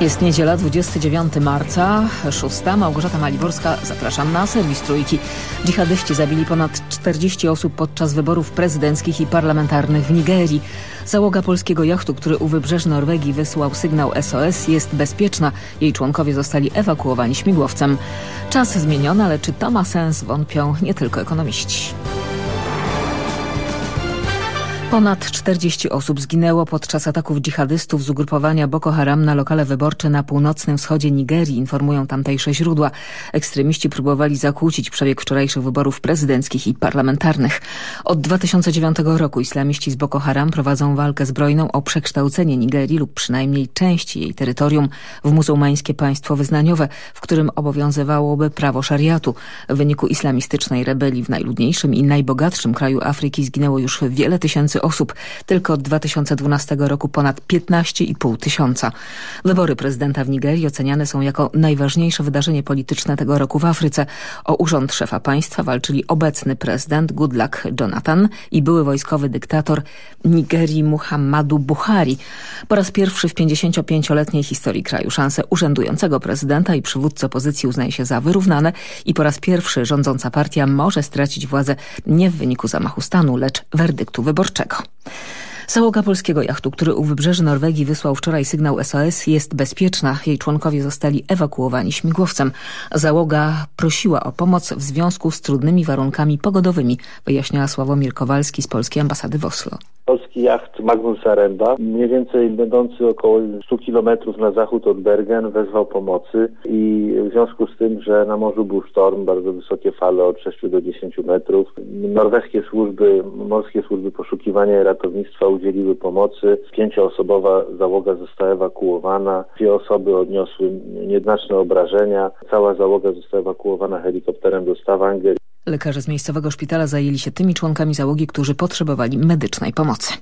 Jest niedziela, 29 marca, 6. Małgorzata Maliborska. Zapraszam na serwis Trójki. Dżihadyści zabili ponad 40 osób podczas wyborów prezydenckich i parlamentarnych w Nigerii. Załoga polskiego jachtu, który u wybrzeży Norwegii wysłał sygnał SOS jest bezpieczna. Jej członkowie zostali ewakuowani śmigłowcem. Czas zmieniony, ale czy to ma sens wątpią nie tylko ekonomiści. Ponad 40 osób zginęło podczas ataków dżihadystów z ugrupowania Boko Haram na lokale wyborcze na północnym wschodzie Nigerii, informują tamtejsze źródła. Ekstremiści próbowali zakłócić przebieg wczorajszych wyborów prezydenckich i parlamentarnych. Od 2009 roku islamiści z Boko Haram prowadzą walkę zbrojną o przekształcenie Nigerii lub przynajmniej części jej terytorium w muzułmańskie państwo wyznaniowe, w którym obowiązywałoby prawo szariatu. W wyniku islamistycznej rebelii w najludniejszym i najbogatszym kraju Afryki zginęło już wiele tysięcy osób. Tylko od 2012 roku ponad 15,5 tysiąca. Wybory prezydenta w Nigerii oceniane są jako najważniejsze wydarzenie polityczne tego roku w Afryce. O urząd szefa państwa walczyli obecny prezydent Goodluck Jonathan i były wojskowy dyktator Nigerii Muhammadu Buhari. Po raz pierwszy w 55-letniej historii kraju szanse urzędującego prezydenta i przywódcy opozycji uznaje się za wyrównane i po raz pierwszy rządząca partia może stracić władzę nie w wyniku zamachu stanu, lecz werdyktu wyborczego. Załoga polskiego jachtu, który u wybrzeży Norwegii wysłał wczoraj sygnał SOS jest bezpieczna. Jej członkowie zostali ewakuowani śmigłowcem. Załoga prosiła o pomoc w związku z trudnymi warunkami pogodowymi, wyjaśniała Sławomir Kowalski z polskiej ambasady w Oslo polski jacht Magnus Aremba, mniej więcej będący około 100 kilometrów na zachód od Bergen, wezwał pomocy i w związku z tym, że na morzu był sztorm, bardzo wysokie fale od 6 do 10 metrów, norweskie służby, morskie służby poszukiwania i ratownictwa udzieliły pomocy. Pięcioosobowa załoga została ewakuowana, dwie osoby odniosły nieznaczne obrażenia, cała załoga została ewakuowana helikopterem do Stavanger. Lekarze z miejscowego szpitala zajęli się tymi członkami załogi, którzy potrzebowali medycznej pomocy.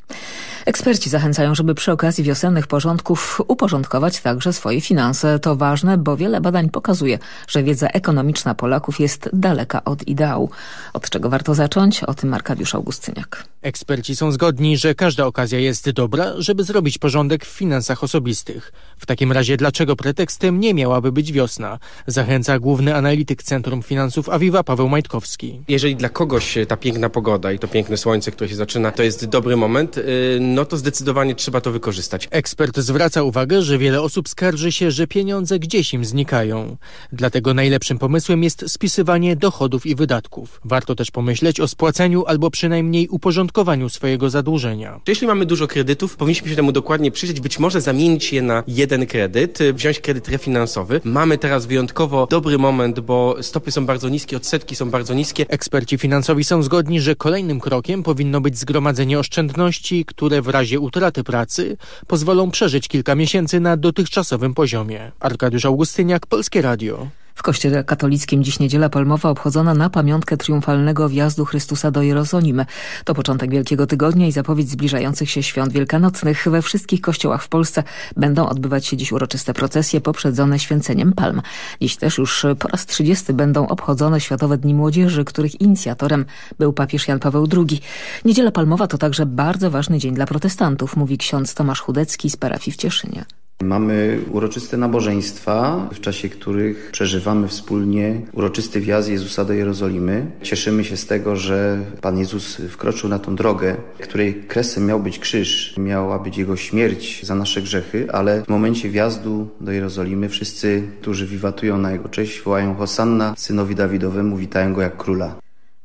Eksperci zachęcają, żeby przy okazji wiosennych porządków uporządkować także swoje finanse. To ważne, bo wiele badań pokazuje, że wiedza ekonomiczna Polaków jest daleka od ideału. Od czego warto zacząć? O tym Arkadiusz Augustyniak. Eksperci są zgodni, że każda okazja jest dobra, żeby zrobić porządek w finansach osobistych. W takim razie dlaczego pretekstem nie miałaby być wiosna? Zachęca główny analityk Centrum Finansów Aviva Paweł Majtkowski. Jeżeli dla kogoś ta piękna pogoda i to piękne słońce, które się zaczyna, to jest dobry moment, y, no to zdecydowanie trzeba to wykorzystać. Ekspert zwraca uwagę, że wiele osób skarży się, że pieniądze gdzieś im znikają. Dlatego najlepszym pomysłem jest spisywanie dochodów i wydatków. Warto też pomyśleć o spłaceniu albo przynajmniej uporządkowaniu swojego zadłużenia. Jeśli mamy dużo kredytów, powinniśmy się temu dokładnie przyjrzeć, być może zamienić je na jeden kredyt, wziąć kredyt refinansowy. Mamy teraz wyjątkowo dobry moment, bo stopy są bardzo niskie, odsetki są bardzo niskie. Eksperci finansowi są zgodni, że kolejnym krokiem powinno być zgromadzenie oszczędności, które w razie utraty pracy pozwolą przeżyć kilka miesięcy na dotychczasowym poziomie. Arkadiusz Augustyniak, Polskie Radio. W kościele katolickim dziś niedziela palmowa obchodzona na pamiątkę triumfalnego wjazdu Chrystusa do Jerozolimy. To początek Wielkiego Tygodnia i zapowiedź zbliżających się świąt wielkanocnych. We wszystkich kościołach w Polsce będą odbywać się dziś uroczyste procesje poprzedzone święceniem palm. Dziś też już po raz 30 będą obchodzone Światowe Dni Młodzieży, których inicjatorem był papież Jan Paweł II. Niedziela palmowa to także bardzo ważny dzień dla protestantów, mówi ksiądz Tomasz Chudecki z parafii w Cieszynie. Mamy uroczyste nabożeństwa, w czasie których przeżywamy wspólnie uroczysty wjazd Jezusa do Jerozolimy. Cieszymy się z tego, że Pan Jezus wkroczył na tą drogę, której kresem miał być krzyż, miała być Jego śmierć za nasze grzechy, ale w momencie wjazdu do Jerozolimy wszyscy, którzy wiwatują na Jego cześć, wołają Hosanna, synowi Dawidowemu, witają Go jak króla.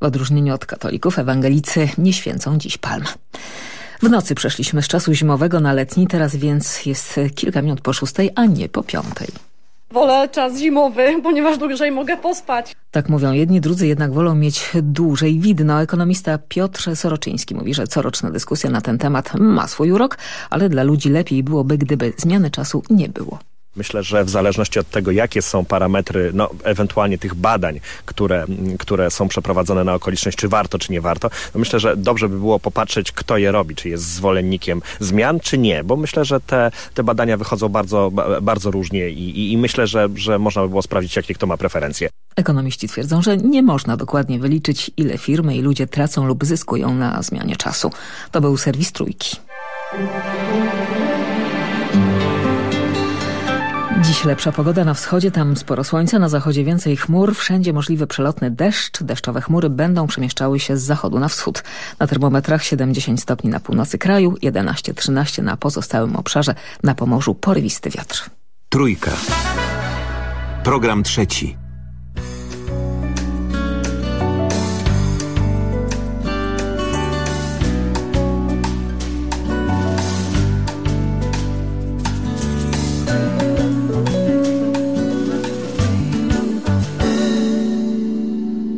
W odróżnieniu od katolików, ewangelicy nie święcą dziś palm. W nocy przeszliśmy z czasu zimowego na letni, teraz więc jest kilka minut po szóstej, a nie po piątej. Wolę czas zimowy, ponieważ dłużej mogę pospać. Tak mówią jedni, drudzy jednak wolą mieć dłużej widno. Ekonomista Piotr Soroczyński mówi, że coroczna dyskusja na ten temat ma swój urok, ale dla ludzi lepiej byłoby, gdyby zmiany czasu nie było. Myślę, że w zależności od tego, jakie są parametry, no ewentualnie tych badań, które, które są przeprowadzone na okoliczność, czy warto, czy nie warto, no myślę, że dobrze by było popatrzeć, kto je robi, czy jest zwolennikiem zmian, czy nie, bo myślę, że te, te badania wychodzą bardzo, bardzo różnie i, i, i myślę, że, że można by było sprawdzić, jakie kto ma preferencje. Ekonomiści twierdzą, że nie można dokładnie wyliczyć, ile firmy i ludzie tracą lub zyskują na zmianie czasu. To był serwis Trójki. Dziś lepsza pogoda na wschodzie, tam sporo słońca, na zachodzie więcej chmur, wszędzie możliwy przelotny deszcz. Deszczowe chmury będą przemieszczały się z zachodu na wschód. Na termometrach 7-10 stopni na północy kraju, 11-13 na pozostałym obszarze, na Pomorzu porywisty wiatr. Trójka. Program trzeci.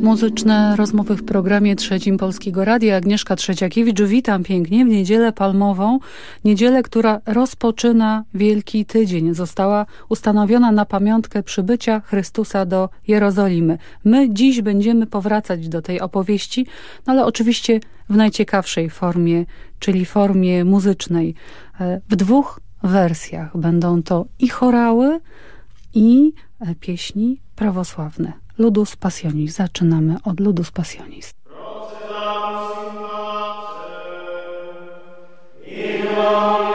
Muzyczne rozmowy w programie trzecim Polskiego Radia. Agnieszka Trzeciakiewicz. Witam pięknie w niedzielę palmową. Niedzielę, która rozpoczyna Wielki Tydzień. Została ustanowiona na pamiątkę przybycia Chrystusa do Jerozolimy. My dziś będziemy powracać do tej opowieści, no ale oczywiście w najciekawszej formie, czyli formie muzycznej. E, w dwóch wersjach będą to i chorały, i e, pieśni prawosławne. Ludus passionis. Zaczynamy od Ludus passionis. Proszę nam,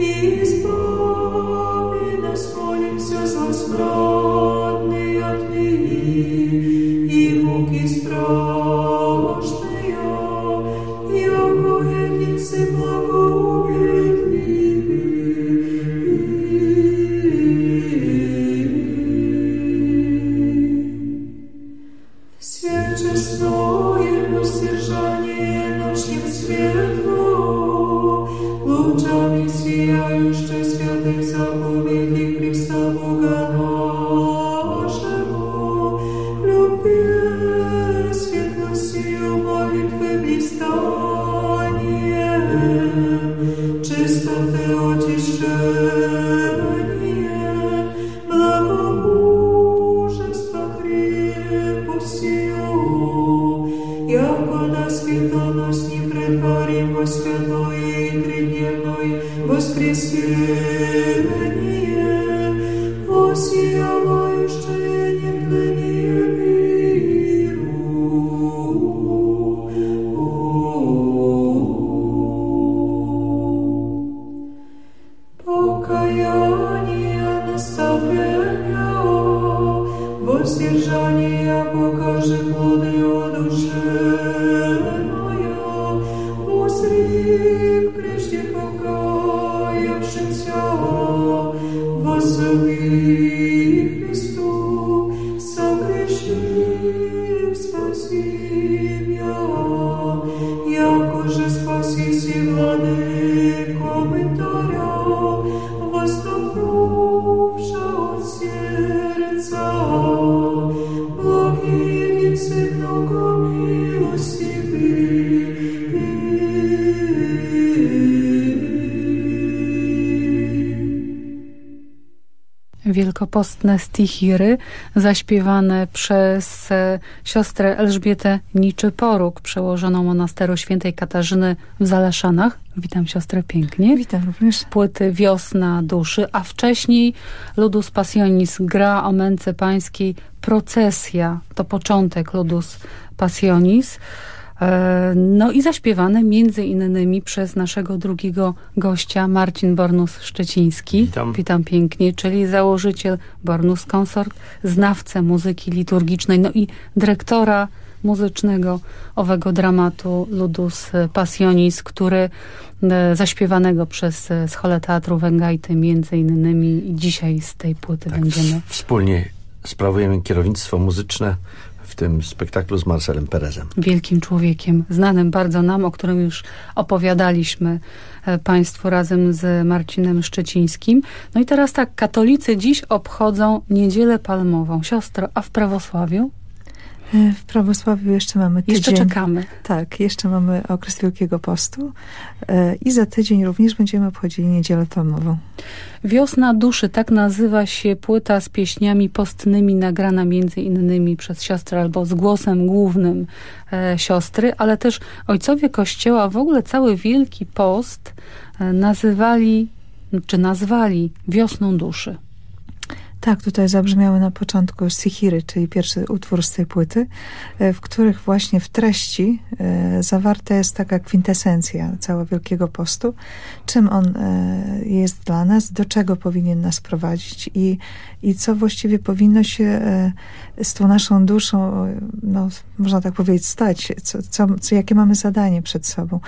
і збаві нас все за справу. Wielkopostne stichiry zaśpiewane przez e, siostrę Elżbietę Niczyporuk, przełożoną monasteru świętej Katarzyny w Zaleszanach. Witam siostrę pięknie. Witam również. Płyty Wiosna Duszy, a wcześniej Ludus Passionis gra o męce pańskiej Procesja. To początek Ludus Passionis. E, no i zaśpiewane między innymi przez naszego drugiego gościa, Marcin Bornus-Szczeciński. Witam. Witam pięknie, czyli założyciel Bornus Consort, znawcę muzyki liturgicznej, no i dyrektora muzycznego owego dramatu Ludus Passionis, który e, zaśpiewanego przez e, Scholę Teatru Węgajty między innymi dzisiaj z tej płyty tak, będziemy. Wspólnie sprawujemy kierownictwo muzyczne w tym spektaklu z Marcelem Perezem. Wielkim człowiekiem, znanym bardzo nam, o którym już opowiadaliśmy e, Państwu razem z Marcinem Szczecińskim. No i teraz tak, katolicy dziś obchodzą Niedzielę Palmową. Siostro, a w prawosławiu? E, w prawosławiu jeszcze mamy tydzień. Jeszcze czekamy. Tak, jeszcze mamy okres Wielkiego Postu e, i za tydzień również będziemy obchodzili Niedzielę Palmową. Wiosna duszy, tak nazywa się płyta z pieśniami postnymi, nagrana między innymi przez siostrę albo z głosem głównym e, siostry, ale też ojcowie Kościoła, w ogóle cały Wielki Post e, nazywali, czy nazwali wiosną duszy. Tak, tutaj zabrzmiały na początku Sihiry, czyli pierwszy utwór z tej płyty, e, w których właśnie w treści e, zawarta jest taka kwintesencja całego Wielkiego Postu, czym on e, jest dla nas, do czego powinien nas prowadzić i, i co właściwie powinno się z tą naszą duszą, no, można tak powiedzieć, stać, co, co, co, jakie mamy zadanie przed sobą.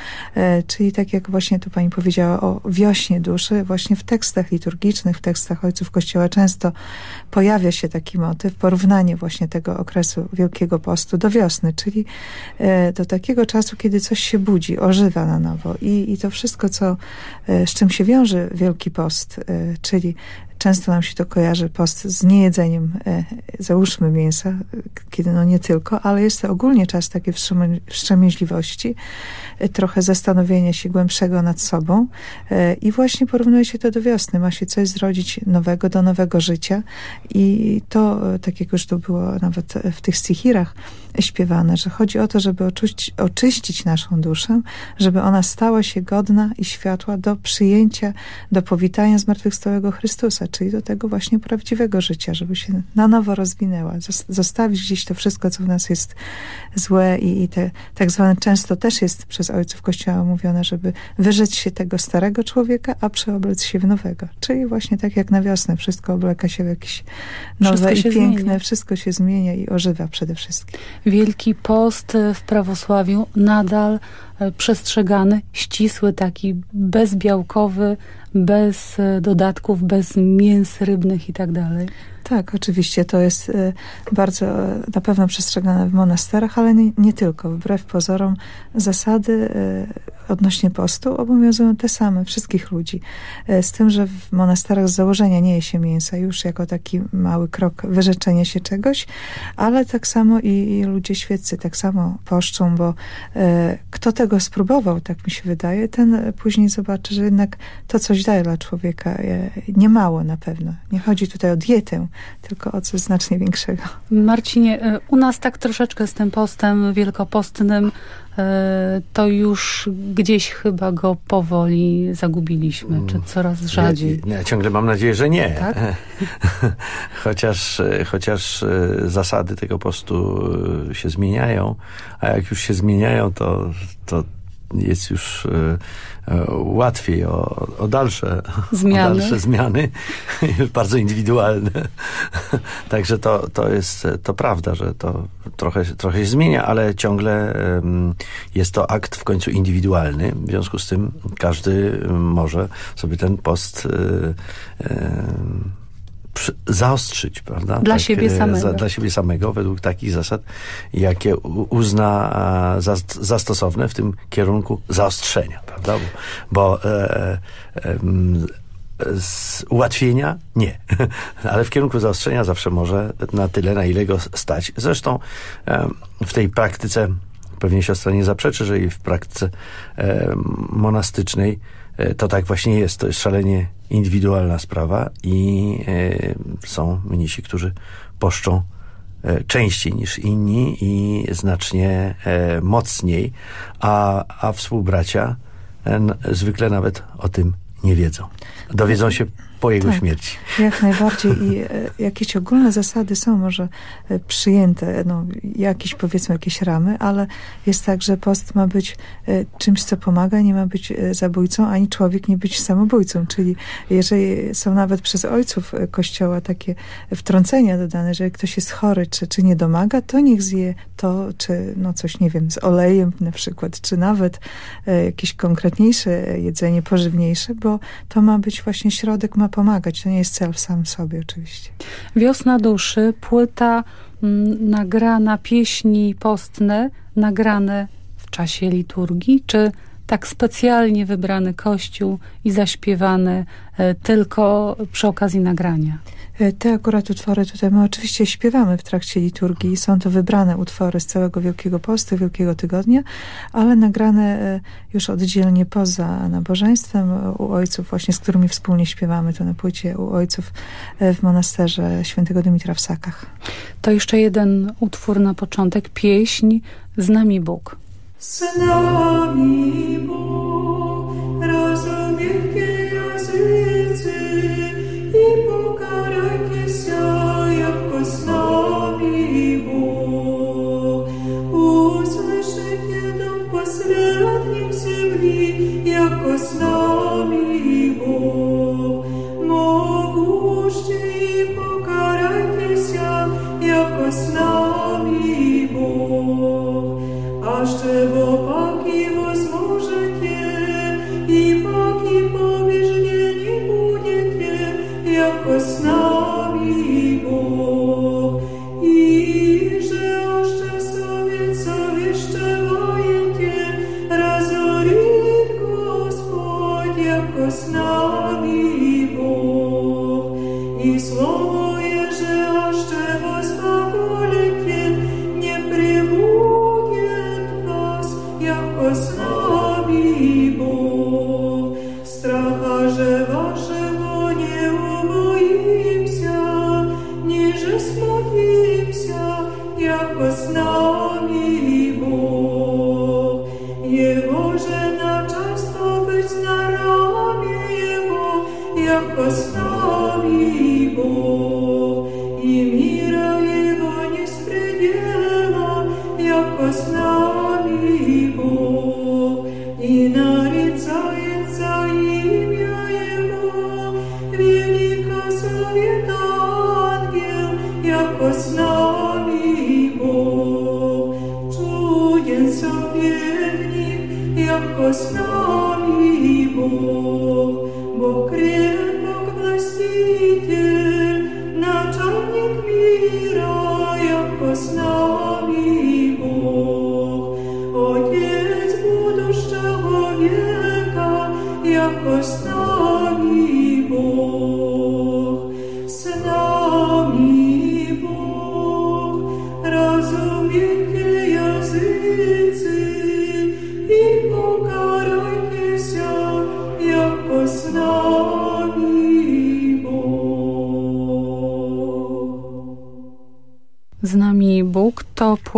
Czyli tak jak właśnie tu pani powiedziała o wiośnie duszy, właśnie w tekstach liturgicznych, w tekstach ojców Kościoła często pojawia się taki motyw, porównanie właśnie tego okresu Wielkiego Postu do wiosny, czyli e, do takiego czasu, kiedy coś się budzi, ożywa na nowo. I, i to wszystko, co, e, z czym się wiąże Wielki Post, e, czyli często nam się to kojarzy post z niejedzeniem, e, załóżmy mięsa, kiedy no nie tylko, ale jest to ogólnie czas takiej wstrzemięźliwości, e, trochę zastanowienia się głębszego nad sobą e, i właśnie porównuje się to do wiosny. Ma się coś zrodzić nowego, do nowego życia i to, tak jak już to było nawet w tych stichirach śpiewane, że chodzi o to, żeby oczyścić, oczyścić naszą duszę, żeby ona stała się godna i światła do przyjęcia, do powitania zmartwychwstałego Chrystusa, czyli do tego właśnie prawdziwego życia, żeby się na nowo rozwinęła, zostawić gdzieś to wszystko, co w nas jest złe i, i te tak zwane często też jest przez ojców Kościoła mówione, żeby wyrzec się tego starego człowieka, a przeoblec się w nowego. Czyli właśnie tak jak na wiosnę, wszystko obleka się w jakieś nowe i piękne, zmienia. wszystko się zmienia i ożywa przede wszystkim. Wielki Post w prawosławiu nadal przestrzegany, ścisły, taki bezbiałkowy, bez e, dodatków, bez mięs rybnych i tak oczywiście to jest e, bardzo na pewno przestrzegane w monasterach, ale nie, nie tylko. Wbrew pozorom zasady odnośnie postu obowiązują te same wszystkich ludzi. Z tym, że w monasterach z założenia nie je się mięsa już jako taki mały krok wyrzeczenia się czegoś, ale tak samo i, i ludzie świeccy tak samo poszczą, bo kto tego spróbował, tak mi się wydaje, ten później zobaczy, że jednak to coś daje dla człowieka. Niemało na pewno. Nie chodzi tutaj o dietę, tylko o coś znacznie większego. Marcinie, e, u nas tak troszeczkę z tym postem wielkopostnym E, to już gdzieś chyba go powoli zagubiliśmy, czy mm. coraz rzadziej? Ja, ja ciągle mam nadzieję, że nie. Tak? chociaż, chociaż e, zasady tego postu się zmieniają, a jak już się zmieniają, to, to jest już łatwiej o, o, dalsze, zmiany. o dalsze zmiany, bardzo indywidualne. Także to, to jest to prawda, że to trochę, trochę się zmienia, ale ciągle jest to akt w końcu indywidualny. W związku z tym każdy może sobie ten post um, zaostrzyć, prawda? Dla tak, siebie e, samego. Za, dla siebie samego, według takich zasad, jakie uzna za, za stosowne w tym kierunku zaostrzenia, prawda? Bo, bo e, e, z ułatwienia nie, ale w kierunku zaostrzenia zawsze może na tyle, na ile go stać. Zresztą e, w tej praktyce pewnie siostra nie zaprzeczy, że i w praktyce e, monastycznej to tak właśnie jest. To jest szalenie indywidualna sprawa i e, są mnisi, którzy poszczą e, częściej niż inni i znacznie e, mocniej, a, a współbracia zwykle nawet o tym nie wiedzą. Dowiedzą się po jego tak, śmierci. Jak najbardziej i e, jakieś ogólne zasady są może e, przyjęte, no, jakieś powiedzmy jakieś ramy, ale jest tak, że post ma być e, czymś, co pomaga, nie ma być zabójcą, ani człowiek nie być samobójcą, czyli jeżeli są nawet przez ojców kościoła takie wtrącenia dodane, że jak ktoś jest chory, czy, czy nie domaga, to niech zje to, czy no coś, nie wiem, z olejem na przykład, czy nawet jakieś konkretniejsze jedzenie, pożywniejsze, bo to ma być właśnie środek, ma pomagać. To nie jest cel w sam sobie oczywiście. Wiosna duszy, płyta m, nagrana, pieśni postne, nagrane w czasie liturgii, czy tak specjalnie wybrany kościół i zaśpiewany e, tylko przy okazji nagrania? E, te akurat utwory tutaj my oczywiście śpiewamy w trakcie liturgii. Są to wybrane utwory z całego Wielkiego Postu, Wielkiego Tygodnia, ale nagrane e, już oddzielnie poza nabożeństwem u ojców, właśnie z którymi wspólnie śpiewamy to na płycie u ojców w monasterze świętego Dymitra w Sakach. To jeszcze jeden utwór na początek, pieśń Z nami Bóg. З нами Бог, розумівки розвіці, і покарайтеся, як послабі Бог. Услышите нам посереднім землі, як послабі Бог. Могущий покарайтеся, як послабі tego Pana.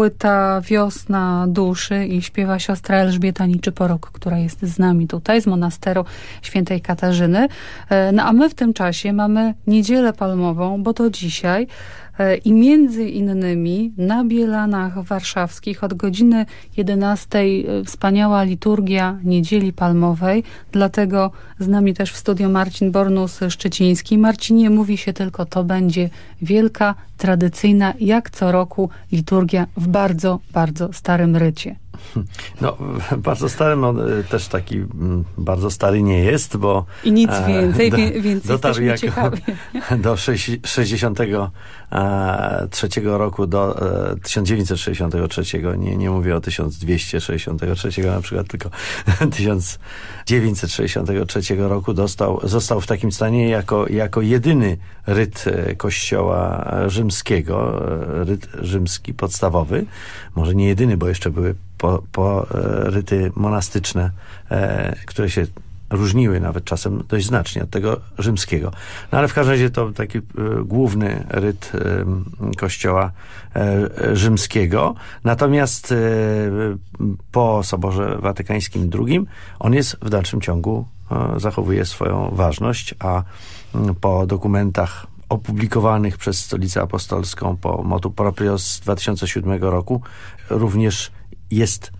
Płyta Wiosna Duszy i śpiewa siostra Elżbieta Niczyporok, która jest z nami tutaj, z monasteru świętej Katarzyny. E, No a my w tym czasie mamy Niedzielę Palmową, bo to dzisiaj i między innymi na Bielanach Warszawskich od godziny 11 e, wspaniała liturgia Niedzieli Palmowej, dlatego z nami też w studio Marcin Bornus-Szczeciński. Marcinie, mówi się tylko, to będzie wielka, tradycyjna, jak co roku liturgia w bardzo, bardzo starym rycie. No, bardzo stary, no, też taki mm, bardzo stary nie jest, bo... I nic e, więcej, wie- więc dotarł jako ciekawi. do sześć- 63 roku, do e, 1963, nie, nie mówię o 1263 na przykład, tylko 1963 roku dostał, został w takim stanie jako, jako jedyny ryt e, kościoła rzymskiego, e, ryt rzymski podstawowy, może nie jedyny, bo jeszcze były po, po e, ryty monastyczne, e, które się różniły nawet czasem dość znacznie od tego rzymskiego. No ale w każdym razie to taki e, główny ryt kościoła rzymskiego. Natomiast po Soborze Watykańskim II on jest w dalszym ciągu, zachowuje swoją ważność, a po dokumentach opublikowanych przez Stolicę Apostolską po motu proprio z 2007 roku również jest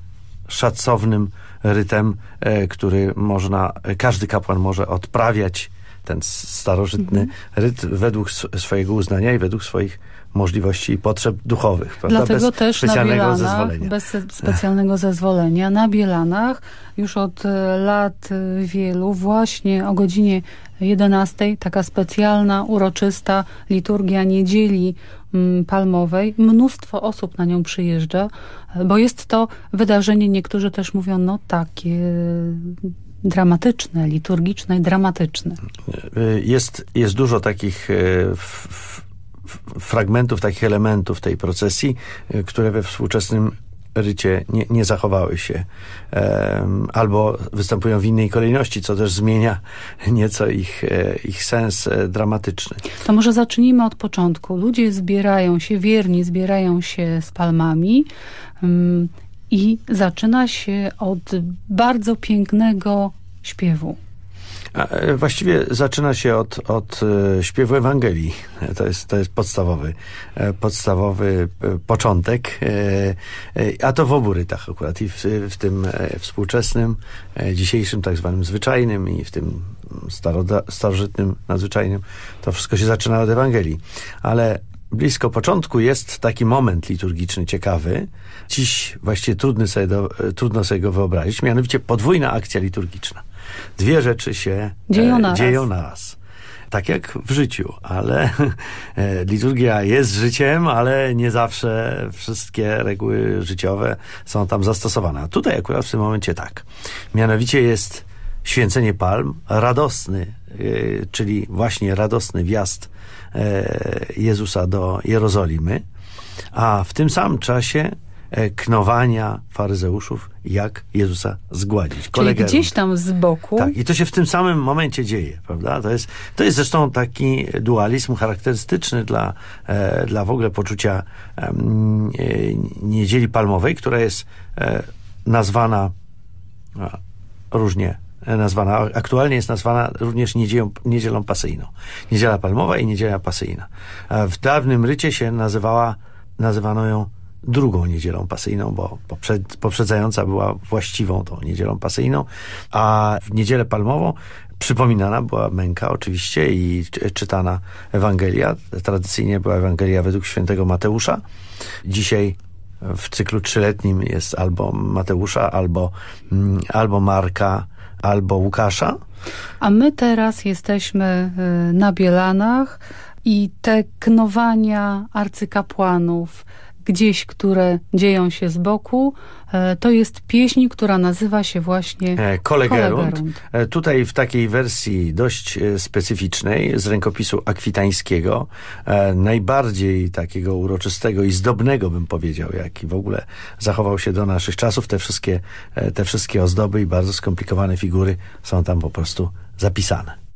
szacownym rytem, e, który można, każdy kapłan może odprawiać ten starożytny ryt według sw- swojego uznania i według swoich możliwości i potrzeb duchowych. Prawda? Dlatego Bez też na specjalnego Bielanach, zezwolenia. bez specjalnego zezwolenia, na Bielanach już od e, lat wielu właśnie o godzinie 11 taka specjalna, uroczysta liturgia niedzieli palmowej. Mnóstwo osób na nią przyjeżdża, e, bo jest to wydarzenie, niektórzy też mówią, no takie e, dramatyczne, liturgiczne i dramatyczne. Y, Jest, jest dużo takich fragmentów, takich elementów tej procesji, które we współczesnym rycie nie, nie zachowały się. Albo występują w innej kolejności, co też zmienia nieco ich, e, ich sens e, dramatyczny. To może zacznijmy od początku. Ludzie zbierają się, wierni zbierają się z palmami i zaczyna się od bardzo pięknego śpiewu. E, Właściwie zaczyna się od, od e, śpiewu Ewangelii. E, To jest, to jest podstawowy, podstawowy początek. A to w obu rytach akurat. I w, w tym współczesnym, dzisiejszym, tak zwanym zwyczajnym i w tym staroda, starożytnym, nadzwyczajnym. To wszystko się zaczyna od Ewangelii. Ale blisko początku jest taki moment liturgiczny ciekawy. Dziś właściwie trudny sobie do, trudno sobie go wyobrazić. Mianowicie podwójna akcja liturgiczna. Dwie rzeczy się Dzieją e, naraz. dzieją naraz. Tak jak w życiu, ale e, liturgia jest życiem, ale nie zawsze wszystkie reguły życiowe są tam zastosowane. A tutaj akurat w tym momencie tak. Mianowicie jest święcenie palm, radosny y, czyli właśnie radosny wjazd e, Jezusa do Jerozolimy, a w tym samym czasie e, knowania faryzeuszów, jak Jezusa zgładzić. Czyli gdzieś tam z boku. tak, i to się w tym samym momencie dzieje, prawda? To jest, to jest zresztą taki dualizm charakterystyczny dla, e, dla w ogóle poczucia e, Niedzieli Palmowej, która jest e, nazwana różnie e, nazwana, aktualnie jest nazwana również niedzielą, niedzielą pasyjną. Niedziela Palmowa i Niedziela Pasyjna. W dawnym rycie się nazywała, nazywano ją drugą niedzielą pasyjną, bo poprzed, poprzedzająca była właściwą tą niedzielą pasyjną, a w niedzielę palmową przypominana była męka oczywiście i czy- czytana Ewangelia. Tradycyjnie była Ewangelia według świętego Mateusza. Dzisiaj w cyklu trzyletnim jest albo Mateusza, albo, mm, albo Marka, albo Łukasza. A my teraz jesteśmy y, na Bielanach i te knowania arcykapłanów gdzieś, które dzieją się z boku, e, to jest pieśń, która nazywa się właśnie E, Kolegerunt. E, Tutaj w takiej wersji dość specyficznej, z rękopisu akwitańskiego, najbardziej takiego uroczystego i zdobnego, bym powiedział, jaki w ogóle zachował się do naszych czasów. Te wszystkie, te wszystkie ozdoby i bardzo skomplikowane figury są tam po prostu zapisane.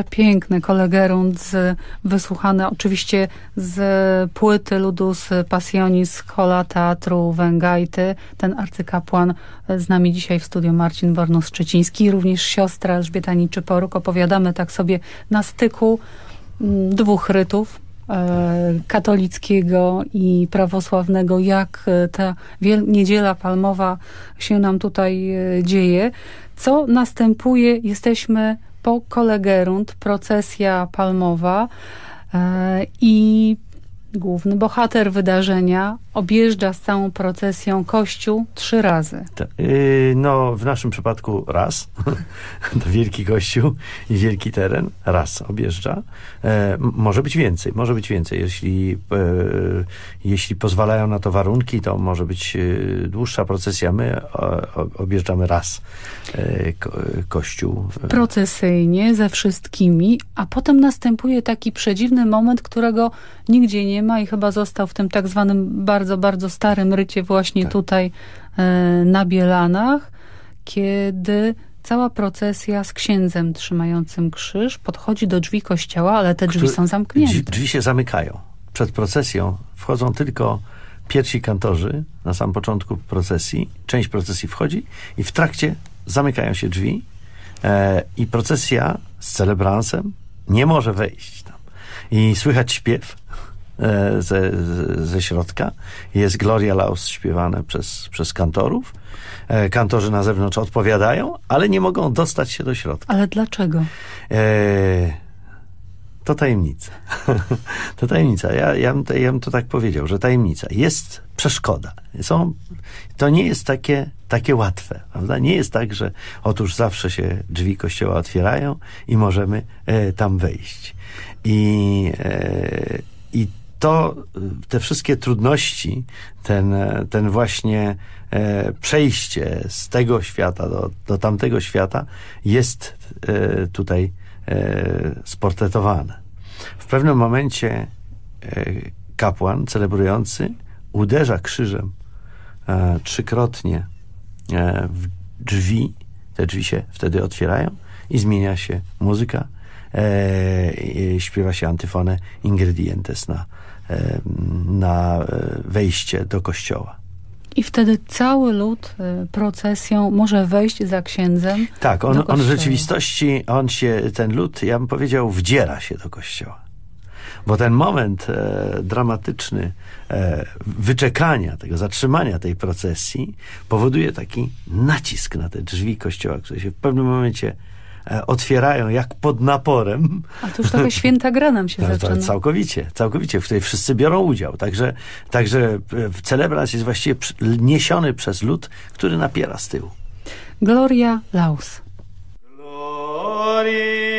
Przepiękny kolegerunt z, wysłuchany oczywiście z płyty Ludus Passionis Hola Teatru Węgajty. Ten arcykapłan z nami dzisiaj w studio Marcin Bornus-Szczeciński, również siostra Elżbieta Niczyporuk. Opowiadamy tak sobie na styku mm, dwóch rytów, e, katolickiego i prawosławnego, jak e, ta niedziela palmowa się nam tutaj e, dzieje. Co następuje? Jesteśmy po Kolegerunt, procesja palmowa e, i główny bohater wydarzenia objeżdża z całą procesją kościół trzy razy. Yy, no, w naszym przypadku raz. to wielki kościół i wielki teren. Raz objeżdża. E, może być więcej, może być więcej. Jeśli, e, jeśli pozwalają na to warunki, to może być e, dłuższa procesja. My o, objeżdżamy raz e, ko, kościół. Procesyjnie, ze wszystkimi, a potem następuje taki przedziwny moment, którego nigdzie nie ma i chyba został w tym tak zwanym bardzo, bardzo starym rycie właśnie tak. tutaj e, na Bielanach, kiedy cała procesja z księdzem trzymającym krzyż podchodzi do drzwi kościoła, ale te drzwi Który, są zamknięte. Drzwi się zamykają. Przed procesją wchodzą tylko pierwsi kantorzy na sam początku procesji. Część procesji wchodzi i w trakcie zamykają się drzwi e, i procesja z celebransem nie może wejść tam. I słychać śpiew ze, ze środka. Jest Gloria Laus śpiewane przez, przez kantorów. E, kantorzy na zewnątrz odpowiadają, ale nie mogą dostać się do środka. Ale dlaczego? E, to tajemnica. to tajemnica. Ja, ja, bym, ja bym to tak powiedział, że tajemnica. Jest przeszkoda. Są, to nie jest takie, takie łatwe. Prawda? Nie jest tak, że otóż zawsze się drzwi kościoła otwierają i możemy e, tam wejść. I, e, i to, te wszystkie trudności, ten, ten właśnie e, przejście z tego świata do, do tamtego świata jest e, tutaj e, sportretowane. W pewnym momencie e, kapłan celebrujący uderza krzyżem e, trzykrotnie e, w drzwi, te drzwi się wtedy otwierają i zmienia się muzyka, śpiewa się antyfonę Ingredientes na na e, wejście do kościoła. I wtedy cały lud e, procesją może wejść za księdzem. Tak, on, on w rzeczywistości, on się, ten lud, ja bym powiedział, wdziera się do kościoła. Bo ten moment e, dramatyczny e, wyczekania, tego zatrzymania tej procesji powoduje taki nacisk na te drzwi kościoła, które się w pewnym momencie otwierają jak pod naporem. A to już taka święta gra nam się zaczyna. Całkowicie, całkowicie, w której wszyscy biorą udział. Także, także e, celebrans jest właściwie niesiony przez lud, który napiera z tyłu. Gloria Laus. Gloria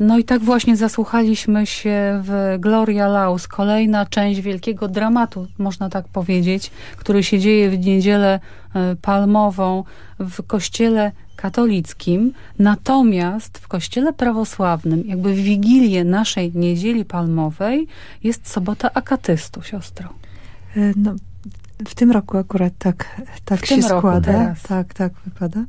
No i tak właśnie zasłuchaliśmy się w Gloria Laus, kolejna część wielkiego dramatu, można tak powiedzieć, który się dzieje w niedzielę e, palmową w kościele katolickim, natomiast w kościele prawosławnym, jakby w wigilię naszej niedzieli palmowej jest sobota akatystu, siostro. E, no, w tym roku akurat tak, tak się składa. Teraz. Tak, tak wypada.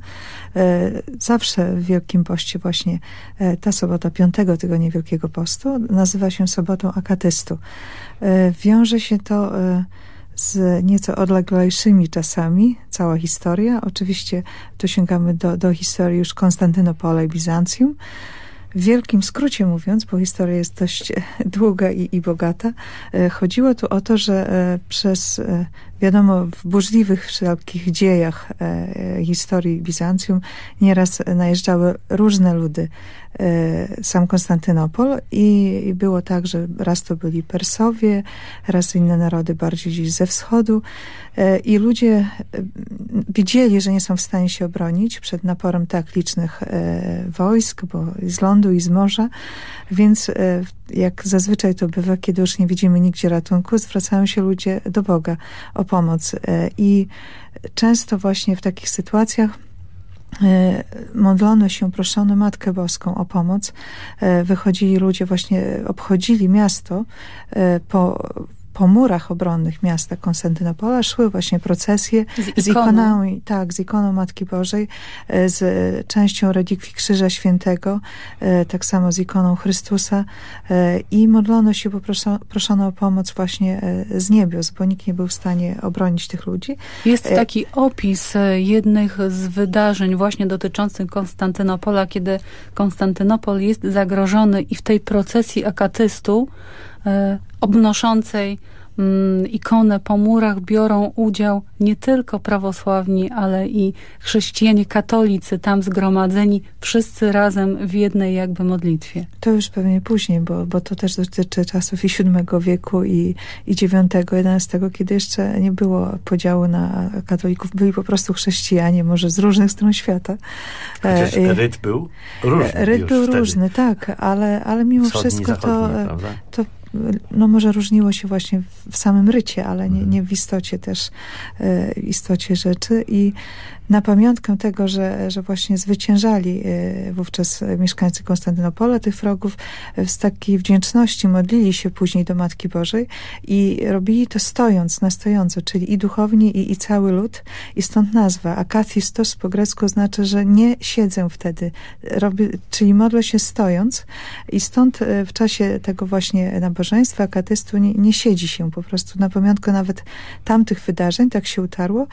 E, zawsze w Wielkim Poście właśnie e, ta sobota piątego tygodnia Wielkiego Postu nazywa się sobotą akatystu. Wiąże się to z nieco odleglejszymi czasami, cała historia. Oczywiście tu sięgamy do, do historii już Konstantynopola i Bizancjum. W wielkim skrócie mówiąc, bo historia jest dość długa i, i bogata, e, chodziło tu o to, że e, przez, e, wiadomo, w burzliwych wszelkich dziejach historii Bizancjum nieraz najeżdżały różne ludy sam Konstantynopol i, było tak, że raz to byli Persowie, raz inne narody bardziej gdzieś ze wschodu i ludzie widzieli, że nie są w stanie się obronić przed naporem tak licznych wojsk, bo z lądu i z morza, więc jak zazwyczaj to bywa, kiedy już nie widzimy nigdzie ratunku, zwracają się ludzie do Boga o pomoc i często właśnie w takich sytuacjach E, modlono się, proszono Matkę Boską o pomoc. E, wychodzili ludzie, właśnie obchodzili miasto e, po po murach obronnych miasta Konstantynopola szły właśnie procesje z, z ikoną, tak, z ikoną Matki Bożej, e, z częścią relikwii Krzyża Świętego, e, tak samo z ikoną Chrystusa e, i modlono się, bo proszono o pomoc właśnie z niebios, bo nikt nie był w stanie obronić tych ludzi. Jest taki opis jednych z wydarzeń właśnie dotyczących Konstantynopola, kiedy Konstantynopol jest zagrożony i w tej procesji akatystu obnoszącej mm, ikonę po murach biorą udział nie tylko prawosławni, ale i chrześcijanie katolicy tam zgromadzeni, wszyscy razem w jednej jakby modlitwie. To już pewnie później, bo, bo to też dotyczy czasów i VII wieku i, i IX, XI, kiedy jeszcze nie było podziału na katolików. Byli po prostu chrześcijanie, może z różnych stron świata. Chociaż e, ryt był różny Ryt był wtedy. różny, tak, ale, ale mimo Wschodni, wszystko to, to no może różniło się właśnie w samym rycie, ale nie, nie w istocie też, e, istocie rzeczy i na pamiątkę tego, że, że właśnie zwyciężali e, wówczas mieszkańcy Konstantynopola tych wrogów, e, z takiej wdzięczności modlili się później do Matki Bożej i robili to stojąc, na stojąco, czyli i duchowni, i, i cały lud. I stąd nazwa. Akathistos po grecku znaczy, że nie siedzę wtedy, robię, czyli modlę się stojąc i stąd e, w czasie tego właśnie nabożeństwa akatystu nie, nie siedzi się po prostu na pamiątkę nawet tamtych wydarzeń, tak się utarło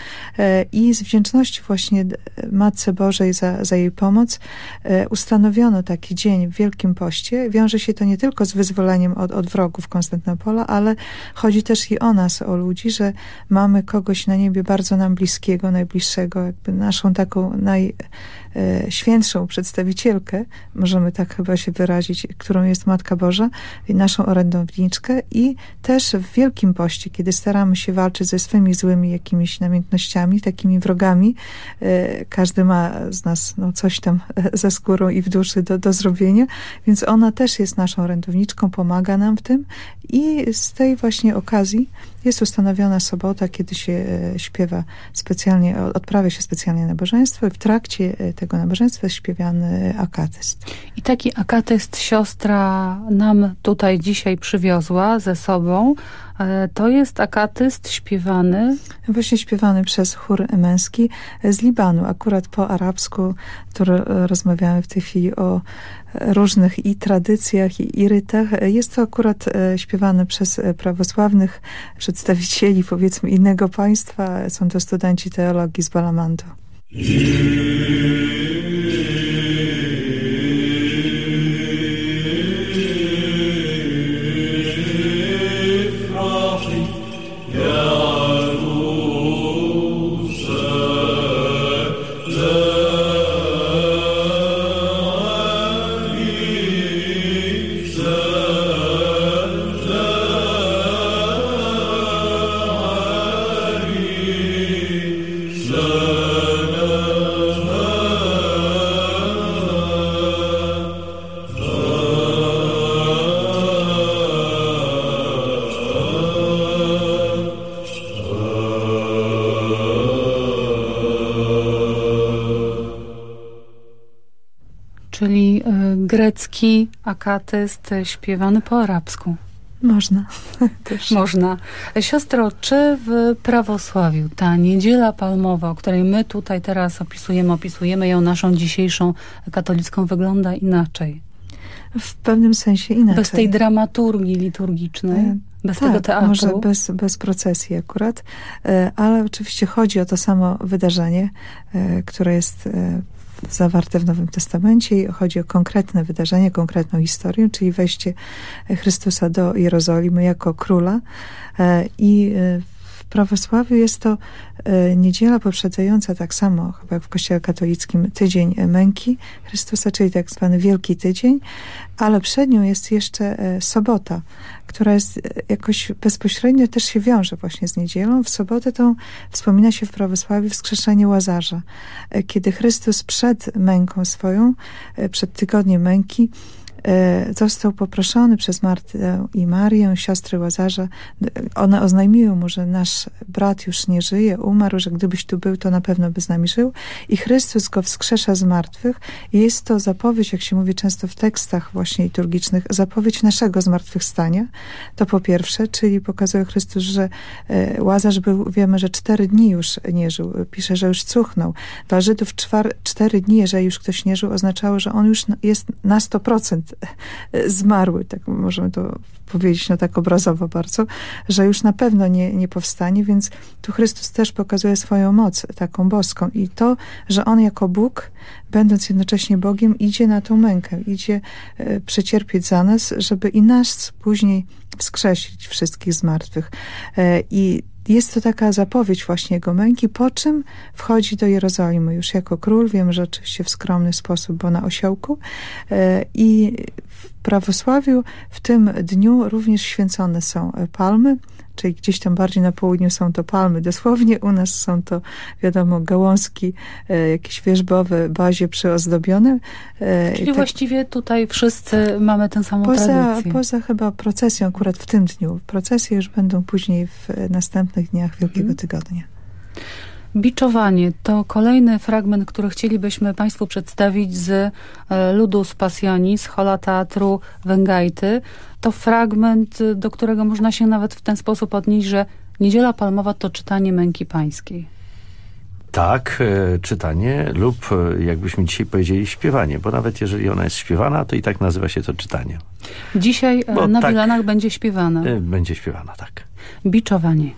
i z właśnie Matce Bożej za, za jej pomoc e, ustanowiono taki dzień w Wielkim Poście. Wiąże się to nie tylko z wyzwoleniem od, od wrogów Konstantynopola, ale chodzi też i o nas, o ludzi, że mamy kogoś na niebie bardzo nam bliskiego, najbliższego, jakby naszą taką naj świętszą przedstawicielkę, możemy tak chyba się wyrazić, którą jest Matka Boża, naszą orędowniczkę i też w Wielkim Poście, kiedy staramy się walczyć ze swymi złymi jakimiś namiętnościami, takimi wrogami, e, każdy ma z nas no, coś tam za skórą i w duszy do, do zrobienia, więc ona też jest naszą orędowniczką, pomaga nam w tym i z tej właśnie okazji jest ustanowiona sobota, kiedy się e, śpiewa specjalnie, odprawia się specjalnie nabożeństwo i w trakcie e, tego nabożeństwa jest śpiewany akatyst. I taki akatyst siostra nam tutaj dzisiaj przywiozła ze sobą. E, to jest akatyst śpiewany? Właśnie śpiewany przez chór męski z Libanu, akurat po arabsku, który rozmawiamy w tej chwili o różnych i tradycjach, i, i rytach. Jest to akurat e, śpiewane przez e, prawosławnych przedstawicieli, powiedzmy, innego państwa. Są to studenci teologii z Balamanto. Grecki akatyst śpiewany po arabsku. Można. Też. Można. Siostro, czy w prawosławiu ta niedziela palmowa, o której my tutaj teraz opisujemy, opisujemy ją naszą dzisiejszą katolicką, wygląda inaczej? W pewnym sensie inaczej. Bez tej dramaturgii liturgicznej? E, bez tak, tego teatru? może bez, bez procesji akurat, e, ale oczywiście chodzi o to samo wydarzenie, e, które jest zawarte w Nowym Testamencie i chodzi o konkretne wydarzenie, konkretną historię, czyli wejście Chrystusa do Jerozolimy jako króla. I w prawosławiu jest to niedziela poprzedzająca tak samo, chyba jak w kościele katolickim, tydzień męki Chrystusa, czyli tak zwany Wielki Tydzień, ale przed nią jest jeszcze e, sobota, która jest e, jakoś bezpośrednio też się wiąże właśnie z niedzielą. W sobotę tą wspomina się w prawosławiu wskrzeszenie Łazarza, e, kiedy Chrystus przed męką swoją, przed tygodniem męki, E, został poproszony przez Martę i Marię, siostry Łazarza. One oznajmiły mu, że nasz brat już nie żyje, umarł, że gdybyś tu był, to na pewno by z nami żył. I Chrystus go wskrzesza z martwych. Jest to zapowiedź, jak się mówi często w tekstach właśnie liturgicznych, zapowiedź naszego zmartwychwstania. To po pierwsze, czyli pokazuje Chrystus, że e, Łazarz był, wiemy, że cztery dni już nie żył. Pisze, że już cuchnął. Dla Żydów czwar, cztery dni, jeżeli już ktoś nie żył, oznaczało, że on już jest na 100% zmarły, tak możemy to powiedzieć no tak obrazowo bardzo, że już na pewno nie, nie powstanie, więc tu Chrystus też pokazuje swoją moc, taką boską i to, że On jako Bóg, będąc jednocześnie Bogiem, idzie na tą mękę, idzie e, przecierpieć za nas, żeby i nas później wskrzesić wszystkich zmartwych. E, I jest to taka zapowiedź właśnie jego męki, po czym wchodzi do Jerozolimy już jako król, wiem, że oczywiście w skromny sposób, bo na osiołku. E, i w prawosławiu w tym dniu również święcone są palmy, czyli gdzieś tam bardziej na południu są to palmy. Dosłownie u nas są to, wiadomo, gałązki e, jakieś wierzbowe, bazie przyozdobione. E, czyli tak, właściwie tutaj wszyscy mamy tę samą poza, tradycję. Poza chyba procesją akurat w tym dniu. Procesje już będą później w następnych dniach Wielkiego hmm. Tygodnia. Biczowanie to kolejny fragment, który chcielibyśmy Państwu przedstawić z e, Ludus Passionis, Hola Teatru Węgajty. To fragment, do którego można się nawet w ten sposób odnieść, że Niedziela Palmowa to czytanie męki pańskiej. Tak, e, czytanie lub e, jakbyśmy dzisiaj powiedzieli śpiewanie, bo nawet jeżeli ona jest śpiewana, to i tak nazywa się to czytanie. Dzisiaj bo na tak, Wilanach będzie śpiewana. Będzie śpiewana, tak. Biczowanie.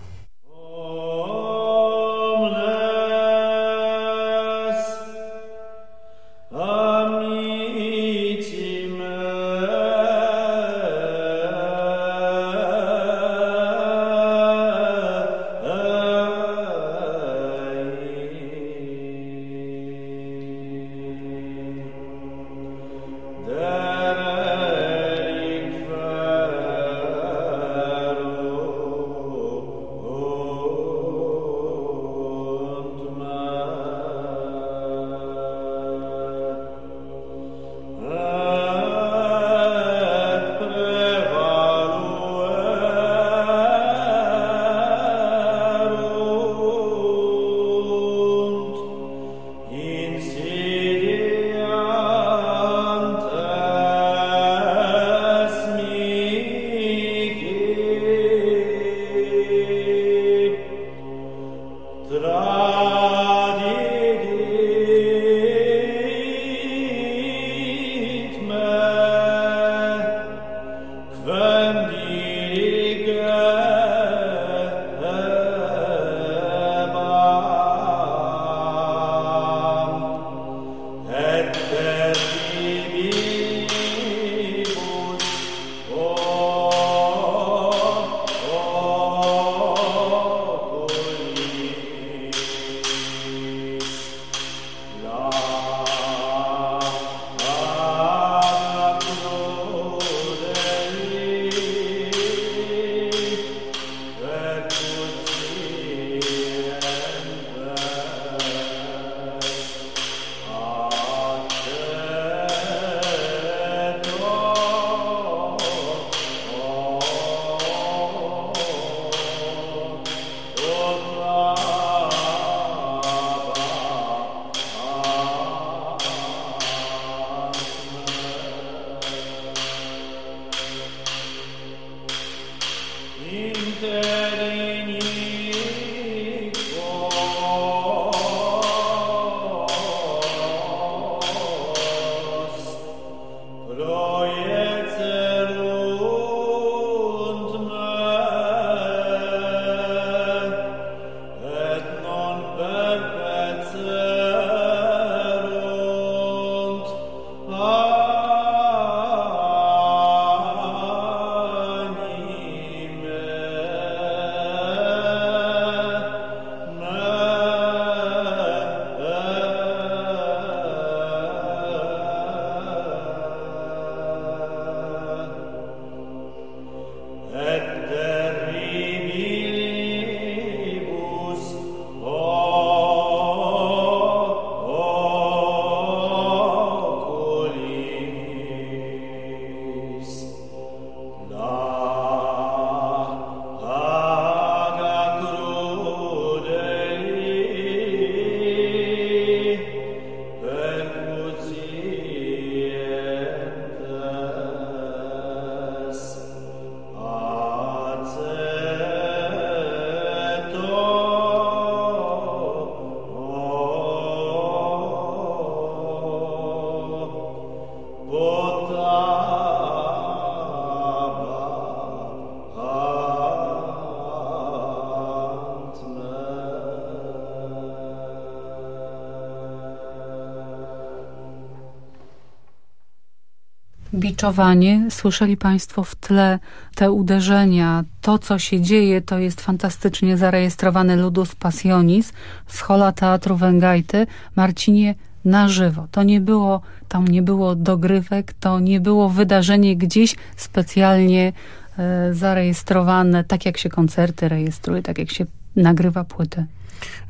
Słyszeli Państwo w tle te uderzenia, to co się dzieje, to jest fantastycznie zarejestrowany Ludus Passionis z Hola Teatru Węgajty. Marcinie, na żywo. To nie było, tam nie było dogrywek, to nie było wydarzenie gdzieś specjalnie e, zarejestrowane, tak jak się koncerty rejestruje, tak jak się nagrywa płyty.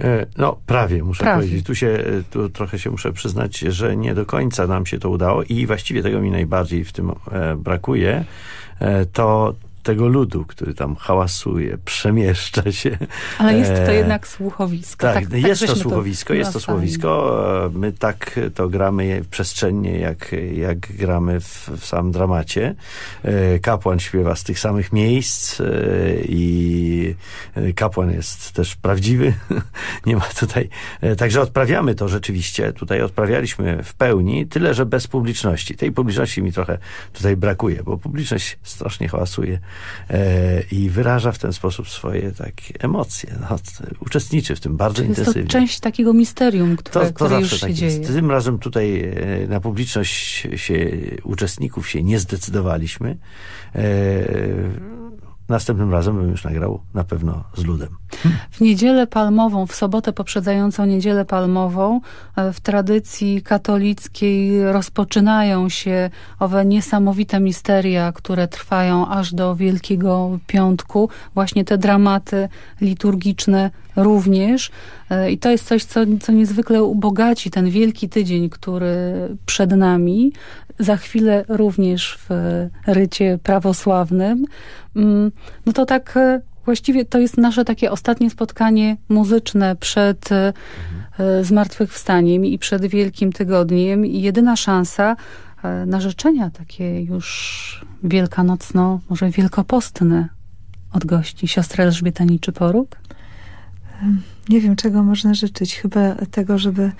E, no, prawie, muszę Prawie. powiedzieć. Tu, się, e, tu trochę się muszę przyznać, że nie do końca nam się to udało i właściwie tego mi najbardziej w tym e, brakuje. To tego ludu, który tam hałasuje, przemieszcza się. Ale jest to E, jednak słuchowisko. Tak, tak jest żeśmy to słuchowisko, jest to słuchowisko. E, My tak to gramy przestrzennie, jak, jak gramy w, w samym dramacie. E, Kapłan śpiewa z tych samych miejsc i kapłan jest też prawdziwy. Nie ma tutaj... Także odprawiamy to rzeczywiście. Tutaj odprawialiśmy w pełni, tyle, że bez publiczności. Tej publiczności mi trochę tutaj brakuje, bo publiczność strasznie hałasuje i wyraża w ten sposób swoje takie emocje. No, uczestniczy w tym bardzo Jest to intensywnie. część takiego misterium, które, To, to które już się tak dzieje. jest. Tym razem tutaj e, na publiczność się, uczestników się nie zdecydowaliśmy. Następnym razem bym już nagrał na pewno z ludem. W niedzielę palmową, w sobotę poprzedzającą niedzielę palmową, e, w tradycji katolickiej rozpoczynają się owe niesamowite misteria, które trwają aż do Wielkiego Piątku. Właśnie te dramaty liturgiczne również. E, I to jest coś, co, co niezwykle ubogaci ten Wielki Tydzień, który przed nami. Za chwilę również w rycie prawosławnym. Mm, No to tak e, Właściwie to jest nasze takie ostatnie spotkanie muzyczne przed e, zmartwychwstaniem i przed Wielkim Tygodniem i jedyna szansa na życzenia takie już wielkanocno, może wielkopostne od gości. Siostra Elżbieta Niczyporuk? Nie wiem, czego można życzyć. Chyba tego, żeby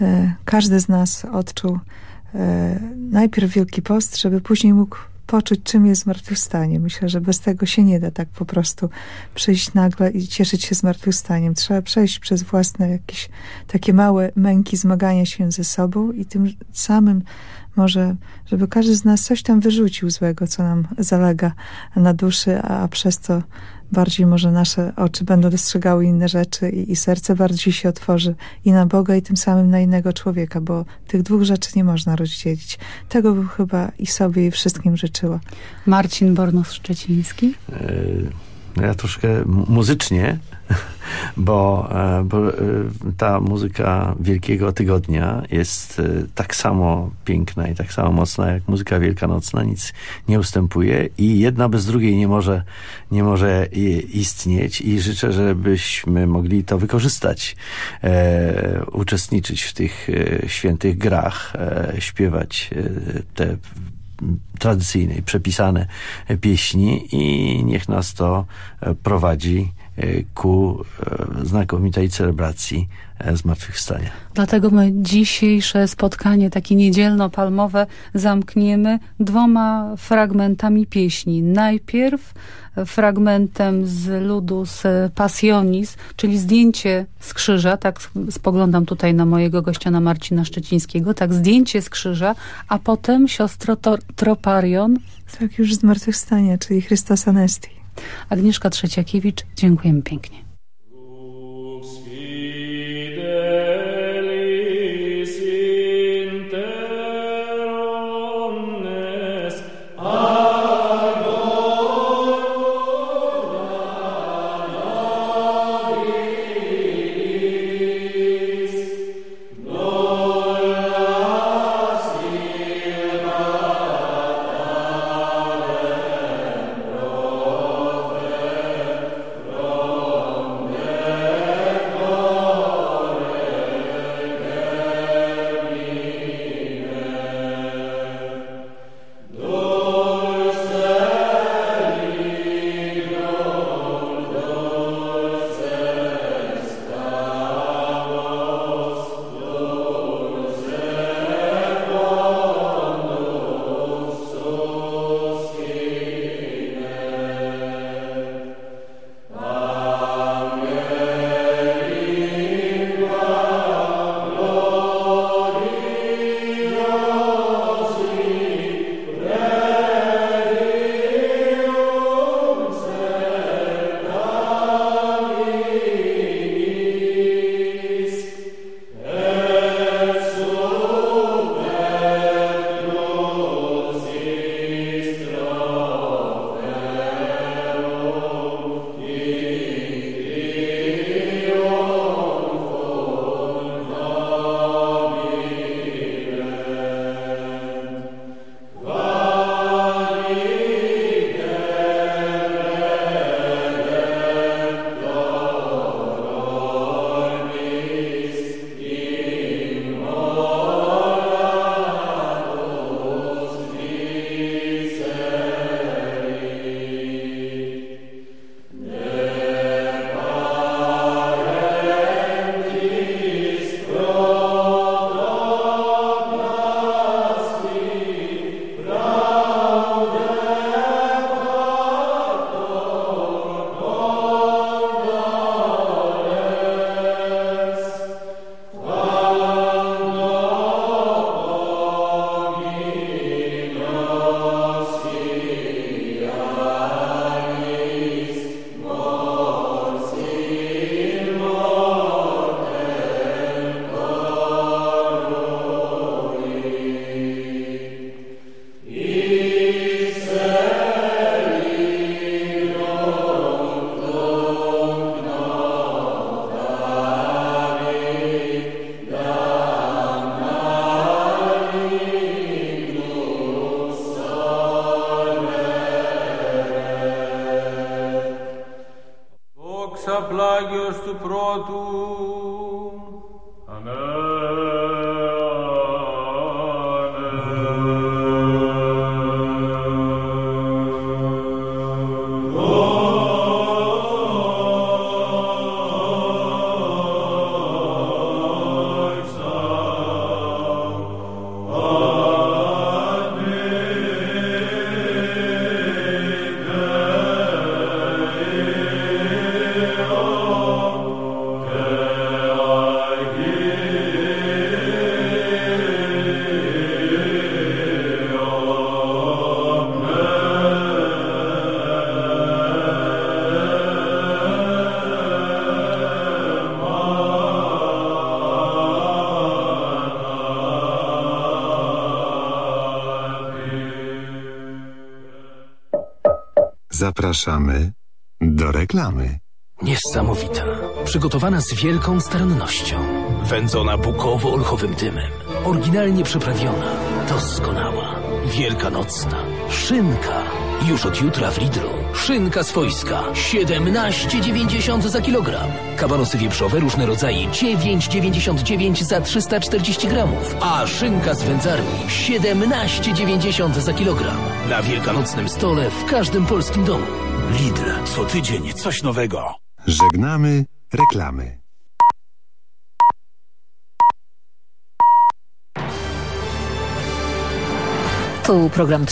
e, każdy z nas odczuł e, najpierw Wielki Post, żeby później mógł poczuć, czym jest zmartwychwstanie. Myślę, że bez tego się nie da tak po prostu przyjść nagle i cieszyć się zmartwychwstaniem. Trzeba przejść przez własne jakieś takie małe męki zmagania się ze sobą i tym samym może, żeby każdy z nas coś tam wyrzucił złego, co nam zalega na duszy, a, a przez to bardziej może nasze oczy będą dostrzegały inne rzeczy i, i serce bardziej się otworzy i na Boga i tym samym na innego człowieka, bo tych dwóch rzeczy nie można rozdzielić. Tego bym chyba i sobie i wszystkim życzyła. Marcin Bornus-Szczeciński? E, no ja troszkę muzycznie, bo, e, bo e, ta muzyka Wielkiego Tygodnia jest e, tak samo piękna i tak samo mocna jak muzyka wielkanocna, nic nie ustępuje i jedna bez drugiej nie może, nie może istnieć i życzę, żebyśmy mogli to wykorzystać, e, uczestniczyć w tych świętych grach, e, śpiewać te tradycyjne i przepisane pieśni i niech nas to e, prowadzi e, ku e, znakomitej celebracji zmartwychwstania. Dlatego my dzisiejsze spotkanie, takie niedzielno-palmowe, zamkniemy dwoma fragmentami pieśni. Najpierw fragmentem z Ludus Passionis, czyli zdjęcie z krzyża, tak spoglądam tutaj na mojego gościa, na Marcina Szczecińskiego, tak, zdjęcie z krzyża, a potem siostro Troparion. Tak, już zmartwychwstanie, czyli Chrystus Anesti. Agnieszka Trzeciakiewicz, dziękujemy pięknie. Zapraszamy do reklamy. Niesamowita. Przygotowana z wielką starannością. Wędzona bukowo-olchowym dymem. Oryginalnie przyprawiona. Doskonała. Wielkanocna. Szynka. Już od jutra w Lidlu. Szynka swojska. 17,90 za kilogram. Kabanosy wieprzowe różne rodzaje. 9,99 za 340 gramów. A szynka z wędzarni. 17,90 za kilogram. Na wielkanocnym stole w każdym polskim domu. Lidl. Co tydzień coś nowego. Żegnamy reklamy. Tu program